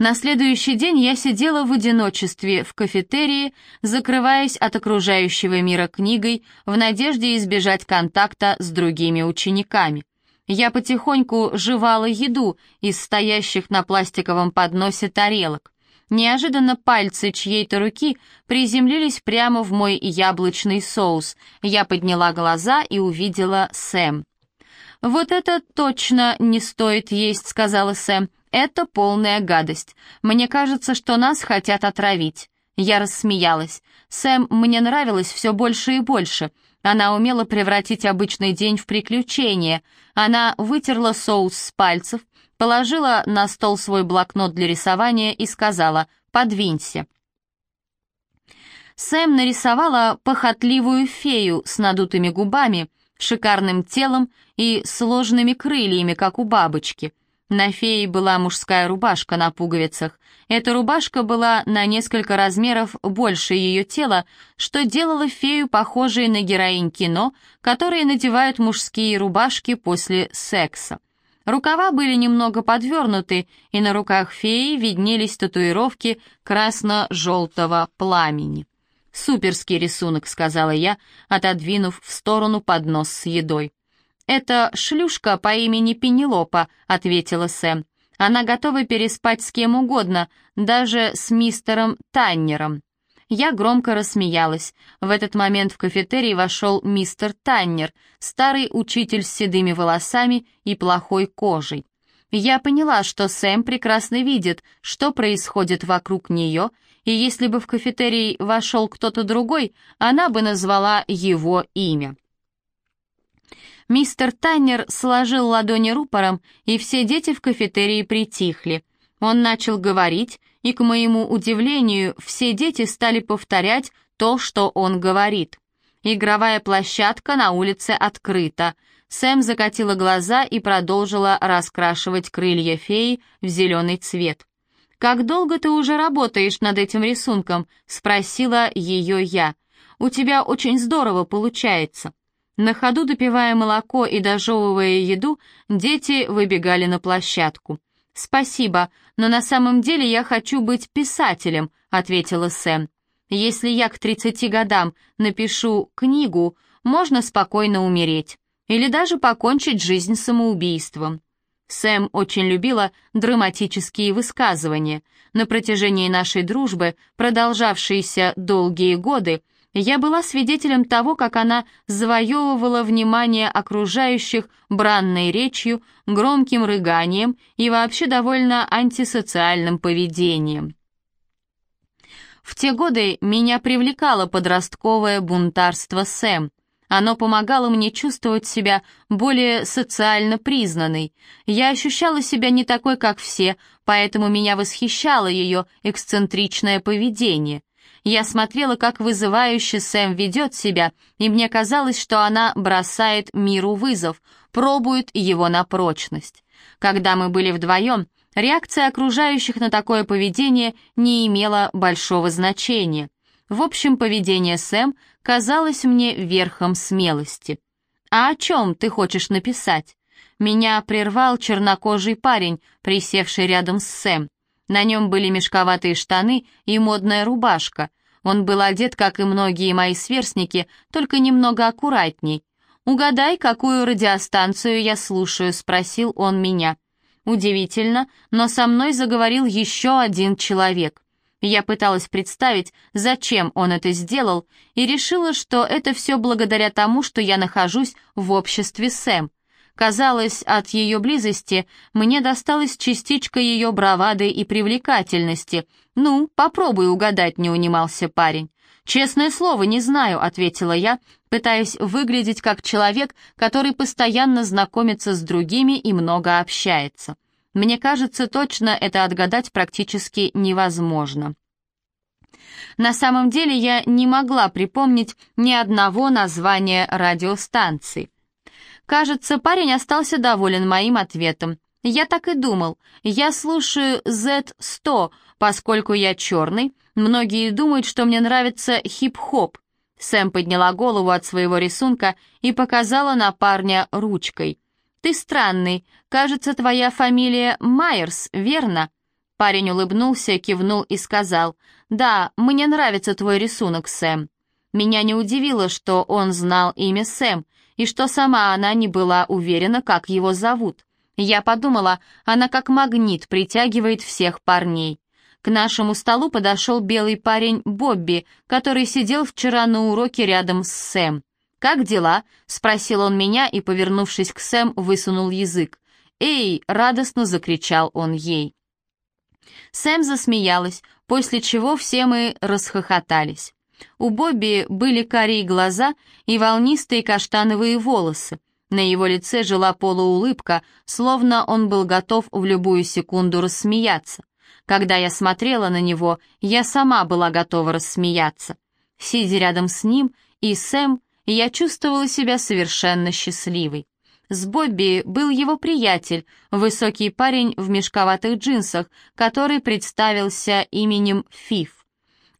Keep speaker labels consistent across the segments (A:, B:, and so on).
A: На следующий день я сидела в одиночестве в кафетерии, закрываясь от окружающего мира книгой в надежде избежать контакта с другими учениками. Я потихоньку жевала еду из стоящих на пластиковом подносе тарелок. Неожиданно пальцы чьей-то руки приземлились прямо в мой яблочный соус. Я подняла глаза и увидела Сэм. «Вот это точно не стоит есть», — сказала Сэм. Это полная гадость. Мне кажется, что нас хотят отравить. Я рассмеялась. Сэм мне нравилось все больше и больше. Она умела превратить обычный день в приключение. Она вытерла соус с пальцев, положила на стол свой блокнот для рисования и сказала «подвинься». Сэм нарисовала похотливую фею с надутыми губами, шикарным телом и сложными крыльями, как у бабочки. На фее была мужская рубашка на пуговицах. Эта рубашка была на несколько размеров больше ее тела, что делало фею похожей на героинь кино, которые надевают мужские рубашки после секса. Рукава были немного подвернуты, и на руках феи виднелись татуировки красно-желтого пламени. «Суперский рисунок», — сказала я, отодвинув в сторону поднос с едой. «Это шлюшка по имени Пенелопа», — ответила Сэм. «Она готова переспать с кем угодно, даже с мистером Таннером». Я громко рассмеялась. В этот момент в кафетерий вошел мистер Таннер, старый учитель с седыми волосами и плохой кожей. Я поняла, что Сэм прекрасно видит, что происходит вокруг нее, и если бы в кафетерий вошел кто-то другой, она бы назвала его имя. Мистер Таннер сложил ладони рупором, и все дети в кафетерии притихли. Он начал говорить, и, к моему удивлению, все дети стали повторять то, что он говорит. Игровая площадка на улице открыта. Сэм закатила глаза и продолжила раскрашивать крылья феи в зеленый цвет. «Как долго ты уже работаешь над этим рисунком?» — спросила ее я. «У тебя очень здорово получается». На ходу допивая молоко и дожевывая еду, дети выбегали на площадку. «Спасибо, но на самом деле я хочу быть писателем», — ответила Сэм. «Если я к 30 годам напишу книгу, можно спокойно умереть. Или даже покончить жизнь самоубийством». Сэм очень любила драматические высказывания. На протяжении нашей дружбы, продолжавшейся долгие годы, я была свидетелем того, как она завоевывала внимание окружающих бранной речью, громким рыганием и вообще довольно антисоциальным поведением. В те годы меня привлекало подростковое бунтарство Сэм. Оно помогало мне чувствовать себя более социально признанной. Я ощущала себя не такой, как все, поэтому меня восхищало ее эксцентричное поведение. Я смотрела, как вызывающе Сэм ведет себя, и мне казалось, что она бросает миру вызов, пробует его на прочность. Когда мы были вдвоем, реакция окружающих на такое поведение не имела большого значения. В общем, поведение Сэм казалось мне верхом смелости. «А о чем ты хочешь написать?» Меня прервал чернокожий парень, присевший рядом с Сэм. На нем были мешковатые штаны и модная рубашка. Он был одет, как и многие мои сверстники, только немного аккуратней. «Угадай, какую радиостанцию я слушаю?» — спросил он меня. Удивительно, но со мной заговорил еще один человек. Я пыталась представить, зачем он это сделал, и решила, что это все благодаря тому, что я нахожусь в обществе Сэм. Казалось, от ее близости мне досталась частичка ее бравады и привлекательности. «Ну, попробуй угадать», — не унимался парень. «Честное слово, не знаю», — ответила я, пытаясь выглядеть как человек, который постоянно знакомится с другими и много общается. Мне кажется, точно это отгадать практически невозможно. На самом деле я не могла припомнить ни одного названия радиостанции. Кажется, парень остался доволен моим ответом. Я так и думал. Я слушаю Z100, поскольку я черный. Многие думают, что мне нравится хип-хоп. Сэм подняла голову от своего рисунка и показала на парня ручкой. «Ты странный. Кажется, твоя фамилия Майерс, верно?» Парень улыбнулся, кивнул и сказал, «Да, мне нравится твой рисунок, Сэм». Меня не удивило, что он знал имя Сэм, и что сама она не была уверена, как его зовут. Я подумала, она как магнит притягивает всех парней. К нашему столу подошел белый парень Бобби, который сидел вчера на уроке рядом с Сэм. «Как дела?» — спросил он меня и, повернувшись к Сэм, высунул язык. «Эй!» — радостно закричал он ей. Сэм засмеялась, после чего все мы расхохотались. У Бобби были карие глаза и волнистые каштановые волосы. На его лице жила полуулыбка, словно он был готов в любую секунду рассмеяться. Когда я смотрела на него, я сама была готова рассмеяться. Сидя рядом с ним и Сэм, я чувствовала себя совершенно счастливой. С Бобби был его приятель, высокий парень в мешковатых джинсах, который представился именем Фиф.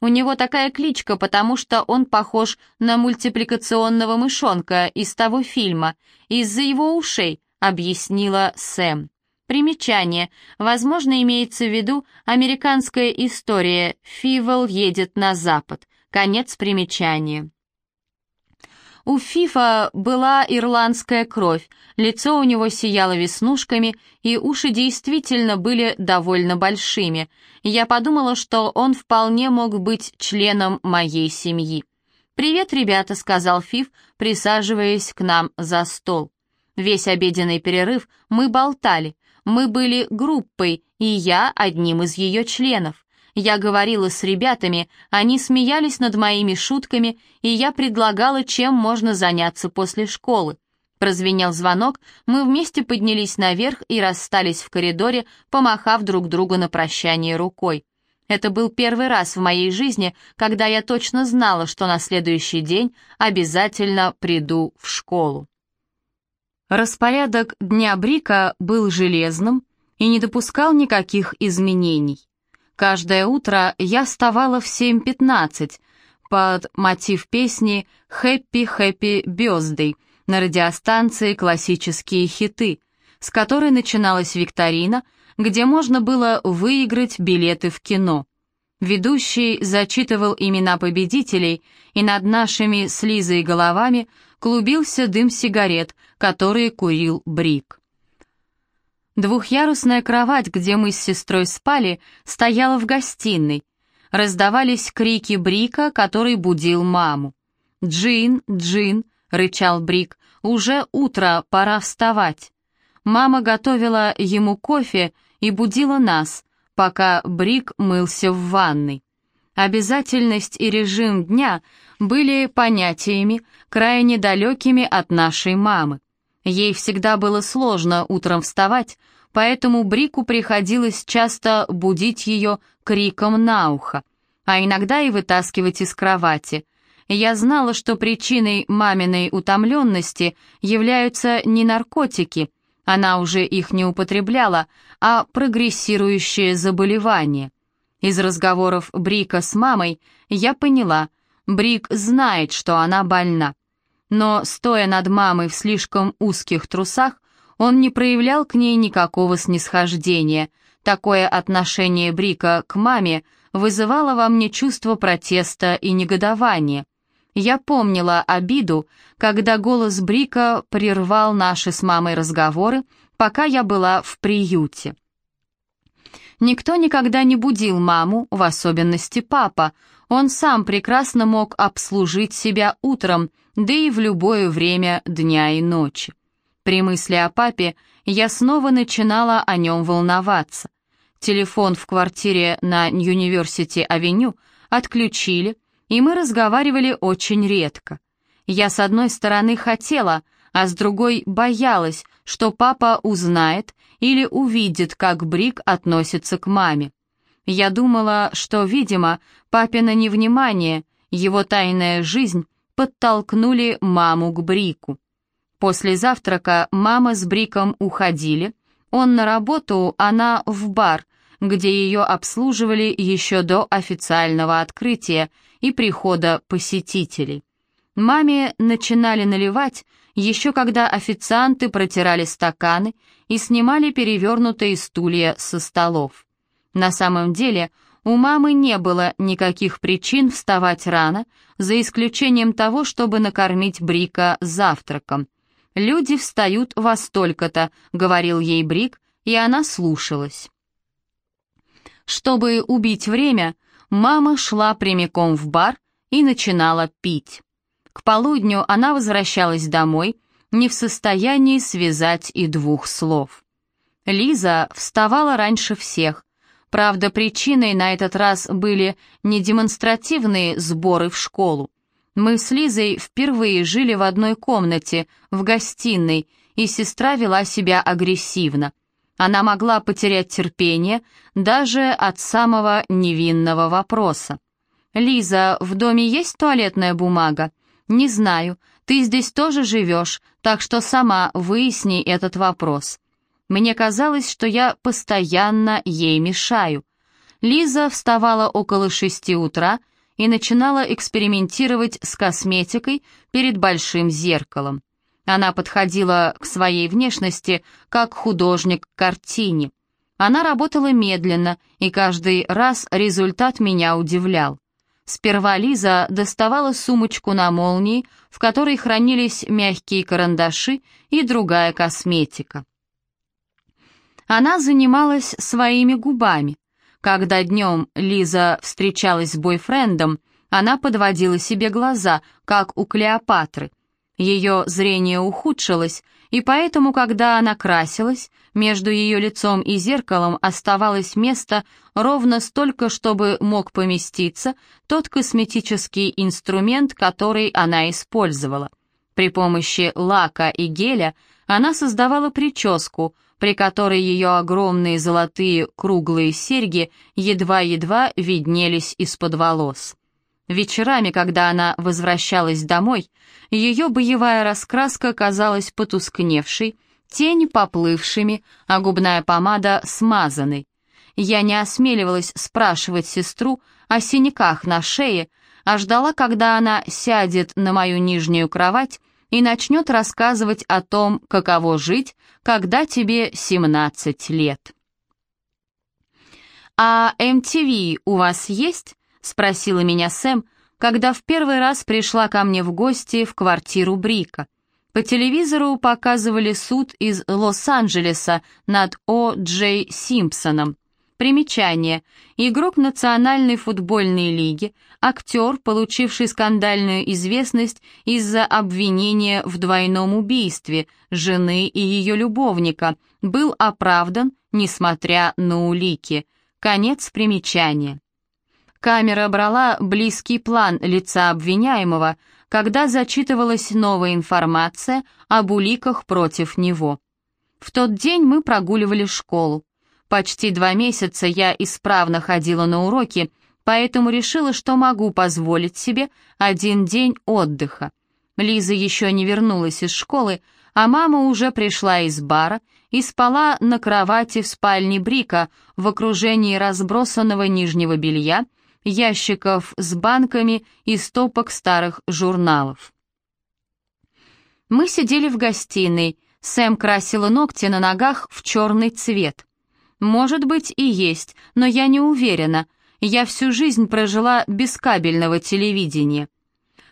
A: У него такая кличка, потому что он похож на мультипликационного мышонка из того фильма, из-за его ушей, объяснила Сэм. Примечание. Возможно, имеется в виду американская история «Фивол едет на запад». Конец примечания. У Фифа была ирландская кровь, лицо у него сияло веснушками, и уши действительно были довольно большими. Я подумала, что он вполне мог быть членом моей семьи. «Привет, ребята», — сказал Фиф, присаживаясь к нам за стол. Весь обеденный перерыв мы болтали. Мы были группой, и я одним из ее членов. Я говорила с ребятами, они смеялись над моими шутками, и я предлагала, чем можно заняться после школы. Прозвенел звонок, мы вместе поднялись наверх и расстались в коридоре, помахав друг другу на прощание рукой. Это был первый раз в моей жизни, когда я точно знала, что на следующий день обязательно приду в школу. Распорядок дня Брика был железным и не допускал никаких изменений. Каждое утро я вставала в 7.15 под мотив песни «Happy Happy Birthday» на радиостанции «Классические хиты», с которой начиналась викторина, где можно было выиграть билеты в кино. Ведущий зачитывал имена победителей, и над нашими с Лизой головами клубился дым сигарет, которые курил Брик. Двухъярусная кровать, где мы с сестрой спали, стояла в гостиной. Раздавались крики Брика, который будил маму. «Джин, Джин!» — рычал Брик. «Уже утро, пора вставать». Мама готовила ему кофе и будила нас, пока Брик мылся в ванной. Обязательность и режим дня были понятиями, крайне далекими от нашей мамы. Ей всегда было сложно утром вставать, поэтому Брику приходилось часто будить ее криком на ухо, а иногда и вытаскивать из кровати. Я знала, что причиной маминой утомленности являются не наркотики, она уже их не употребляла, а прогрессирующее заболевание. Из разговоров Брика с мамой я поняла, Брик знает, что она больна но, стоя над мамой в слишком узких трусах, он не проявлял к ней никакого снисхождения. Такое отношение Брика к маме вызывало во мне чувство протеста и негодования. Я помнила обиду, когда голос Брика прервал наши с мамой разговоры, пока я была в приюте. Никто никогда не будил маму, в особенности папа. Он сам прекрасно мог обслужить себя утром, да и в любое время дня и ночи. При мысли о папе я снова начинала о нем волноваться. Телефон в квартире на Юниверсити-авеню отключили, и мы разговаривали очень редко. Я с одной стороны хотела, а с другой боялась, что папа узнает или увидит, как Брик относится к маме. Я думала, что, видимо, папина невнимание, его тайная жизнь подтолкнули маму к Брику. После завтрака мама с Бриком уходили, он на работу, она в бар, где ее обслуживали еще до официального открытия и прихода посетителей. Маме начинали наливать, еще когда официанты протирали стаканы и снимали перевернутые стулья со столов. На самом деле, у мамы не было никаких причин вставать рано, за исключением того, чтобы накормить Брика завтраком. «Люди встают во столько-то», — говорил ей Брик, и она слушалась. Чтобы убить время, мама шла прямиком в бар и начинала пить. К полудню она возвращалась домой, не в состоянии связать и двух слов. Лиза вставала раньше всех. Правда, причиной на этот раз были не демонстративные сборы в школу. Мы с Лизой впервые жили в одной комнате, в гостиной, и сестра вела себя агрессивно. Она могла потерять терпение даже от самого невинного вопроса. «Лиза, в доме есть туалетная бумага?» «Не знаю. Ты здесь тоже живешь, так что сама выясни этот вопрос». Мне казалось, что я постоянно ей мешаю. Лиза вставала около шести утра и начинала экспериментировать с косметикой перед большим зеркалом. Она подходила к своей внешности как художник к картине. Она работала медленно, и каждый раз результат меня удивлял. Сперва Лиза доставала сумочку на молнии, в которой хранились мягкие карандаши и другая косметика. Она занималась своими губами. Когда днем Лиза встречалась с бойфрендом, она подводила себе глаза, как у Клеопатры, ее зрение ухудшилось, и поэтому, когда она красилась, между ее лицом и зеркалом оставалось место ровно столько, чтобы мог поместиться тот косметический инструмент, который она использовала. При помощи лака и геля она создавала прическу, при которой ее огромные золотые круглые серьги едва-едва виднелись из-под волос. Вечерами, когда она возвращалась домой, ее боевая раскраска казалась потускневшей, тени поплывшими, а губная помада смазанной. Я не осмеливалась спрашивать сестру о синяках на шее, а ждала, когда она сядет на мою нижнюю кровать и начнет рассказывать о том, каково жить, когда тебе 17 лет. «А MTV у вас есть?» — спросила меня Сэм, когда в первый раз пришла ко мне в гости в квартиру Брика. По телевизору показывали суд из Лос-Анджелеса над О. Джей Симпсоном. Примечание. Игрок Национальной футбольной лиги, актер, получивший скандальную известность из-за обвинения в двойном убийстве жены и ее любовника, был оправдан, несмотря на улики. Конец примечания. Камера брала близкий план лица обвиняемого, когда зачитывалась новая информация об уликах против него. В тот день мы прогуливали школу. Почти два месяца я исправно ходила на уроки, поэтому решила, что могу позволить себе один день отдыха. Лиза еще не вернулась из школы, а мама уже пришла из бара и спала на кровати в спальне Брика в окружении разбросанного нижнего белья ящиков с банками и стопок старых журналов. Мы сидели в гостиной, Сэм красила ногти на ногах в черный цвет. Может быть и есть, но я не уверена. Я всю жизнь прожила без кабельного телевидения.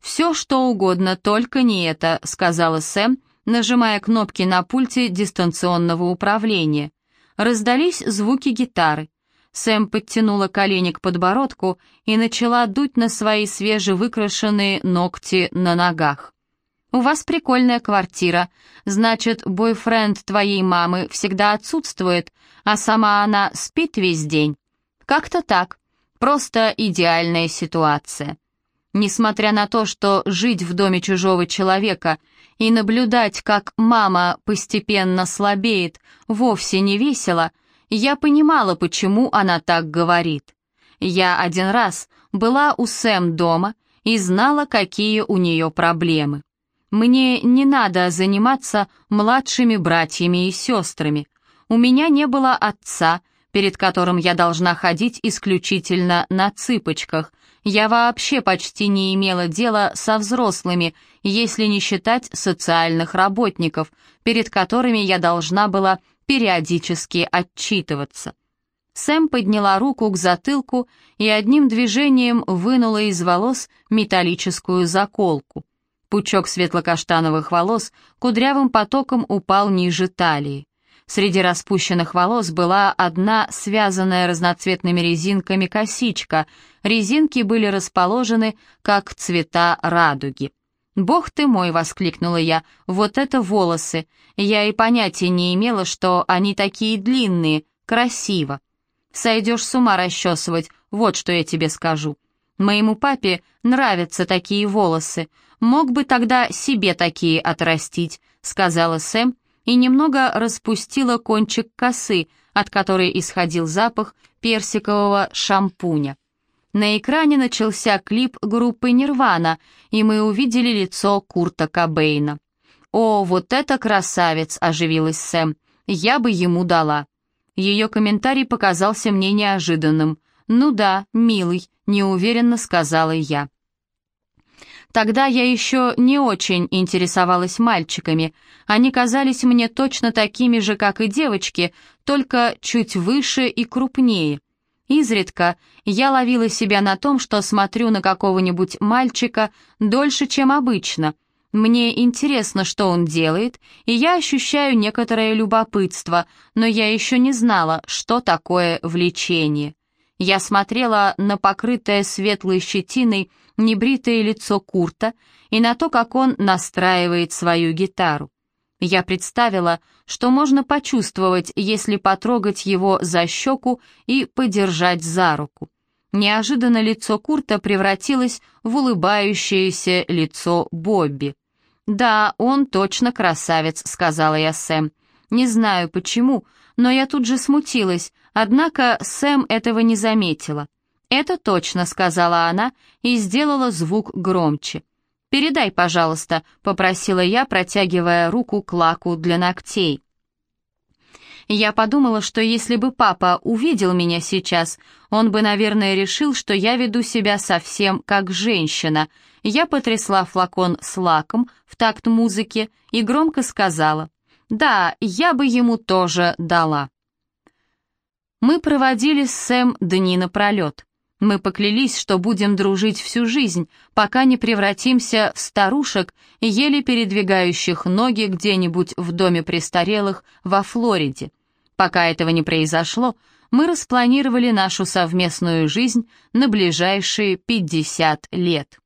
A: «Все, что угодно, только не это», — сказала Сэм, нажимая кнопки на пульте дистанционного управления. Раздались звуки гитары. Сэм подтянула колени к подбородку и начала дуть на свои свежевыкрашенные ногти на ногах. «У вас прикольная квартира. Значит, бойфренд твоей мамы всегда отсутствует, а сама она спит весь день. Как-то так. Просто идеальная ситуация». Несмотря на то, что жить в доме чужого человека и наблюдать, как мама постепенно слабеет, вовсе не весело, я понимала, почему она так говорит. Я один раз была у Сэм дома и знала, какие у нее проблемы. Мне не надо заниматься младшими братьями и сестрами. У меня не было отца, перед которым я должна ходить исключительно на цыпочках. Я вообще почти не имела дела со взрослыми, если не считать социальных работников, перед которыми я должна была периодически отчитываться. Сэм подняла руку к затылку и одним движением вынула из волос металлическую заколку. Пучок светло-каштановых волос кудрявым потоком упал ниже талии. Среди распущенных волос была одна связанная разноцветными резинками косичка. Резинки были расположены, как цвета радуги. «Бог ты мой!» — воскликнула я. «Вот это волосы! Я и понятия не имела, что они такие длинные. Красиво!» «Сойдешь с ума расчесывать, вот что я тебе скажу. Моему папе нравятся такие волосы. Мог бы тогда себе такие отрастить», — сказала Сэм и немного распустила кончик косы, от которой исходил запах персикового шампуня. На экране начался клип группы «Нирвана», и мы увидели лицо Курта Кобейна. «О, вот это красавец!» — оживилась Сэм. «Я бы ему дала». Ее комментарий показался мне неожиданным. «Ну да, милый», — неуверенно сказала я. Тогда я еще не очень интересовалась мальчиками. Они казались мне точно такими же, как и девочки, только чуть выше и крупнее. Изредка я ловила себя на том, что смотрю на какого-нибудь мальчика дольше, чем обычно. Мне интересно, что он делает, и я ощущаю некоторое любопытство, но я еще не знала, что такое влечение. Я смотрела на покрытое светлой щетиной небритое лицо Курта и на то, как он настраивает свою гитару. Я представила, что можно почувствовать, если потрогать его за щеку и подержать за руку. Неожиданно лицо Курта превратилось в улыбающееся лицо Бобби. «Да, он точно красавец», — сказала я Сэм. «Не знаю почему, но я тут же смутилась, однако Сэм этого не заметила». «Это точно», — сказала она и сделала звук громче. «Передай, пожалуйста», — попросила я, протягивая руку к лаку для ногтей. Я подумала, что если бы папа увидел меня сейчас, он бы, наверное, решил, что я веду себя совсем как женщина. Я потрясла флакон с лаком в такт музыки и громко сказала, «Да, я бы ему тоже дала». Мы проводили с Сэм дни напролет. Мы поклялись, что будем дружить всю жизнь, пока не превратимся в старушек, еле передвигающих ноги где-нибудь в доме престарелых во Флориде. Пока этого не произошло, мы распланировали нашу совместную жизнь на ближайшие 50 лет.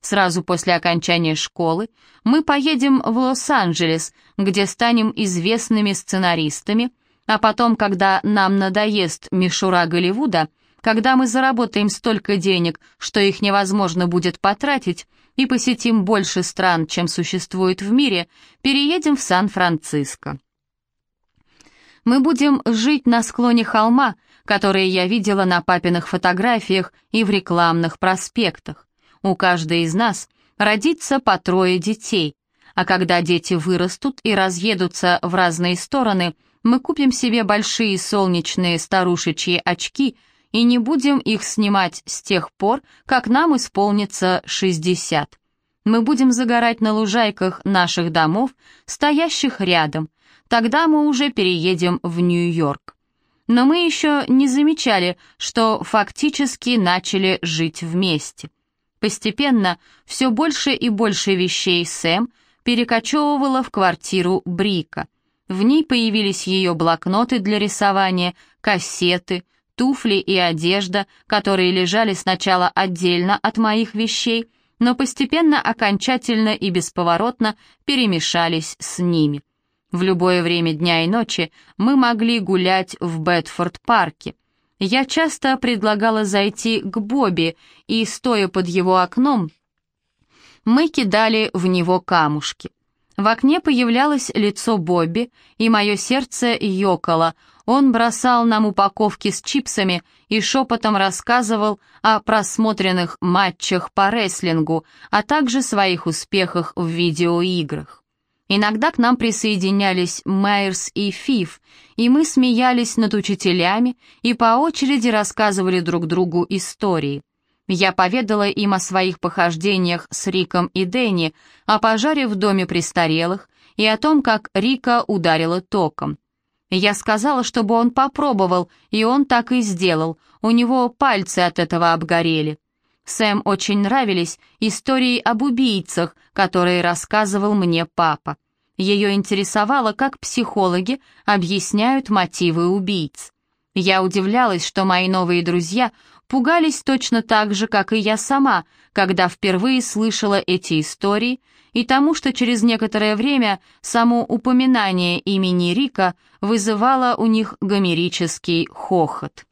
A: Сразу после окончания школы мы поедем в Лос-Анджелес, где станем известными сценаристами, а потом, когда нам надоест мишура Голливуда – когда мы заработаем столько денег, что их невозможно будет потратить, и посетим больше стран, чем существует в мире, переедем в Сан-Франциско. Мы будем жить на склоне холма, которые я видела на папиных фотографиях и в рекламных проспектах. У каждой из нас родится по трое детей, а когда дети вырастут и разъедутся в разные стороны, мы купим себе большие солнечные старушечьи очки – и не будем их снимать с тех пор, как нам исполнится 60. Мы будем загорать на лужайках наших домов, стоящих рядом. Тогда мы уже переедем в Нью-Йорк. Но мы еще не замечали, что фактически начали жить вместе. Постепенно все больше и больше вещей Сэм перекочевывала в квартиру Брика. В ней появились ее блокноты для рисования, кассеты, туфли и одежда, которые лежали сначала отдельно от моих вещей, но постепенно окончательно и бесповоротно перемешались с ними. В любое время дня и ночи мы могли гулять в Бетфорд-парке. Я часто предлагала зайти к Бобби, и, стоя под его окном, мы кидали в него камушки. В окне появлялось лицо Бобби, и мое сердце ёкало, он бросал нам упаковки с чипсами и шепотом рассказывал о просмотренных матчах по рестлингу, а также своих успехах в видеоиграх. Иногда к нам присоединялись Майерс и Фиф, и мы смеялись над учителями и по очереди рассказывали друг другу истории. Я поведала им о своих похождениях с Риком и Дэнни, о пожаре в доме престарелых и о том, как Рика ударила током. Я сказала, чтобы он попробовал, и он так и сделал. У него пальцы от этого обгорели. Сэм очень нравились истории об убийцах, которые рассказывал мне папа. Ее интересовало, как психологи объясняют мотивы убийц. Я удивлялась, что мои новые друзья пугались точно так же, как и я сама, когда впервые слышала эти истории, и тому, что через некоторое время само упоминание имени Рика вызывало у них гомерический хохот.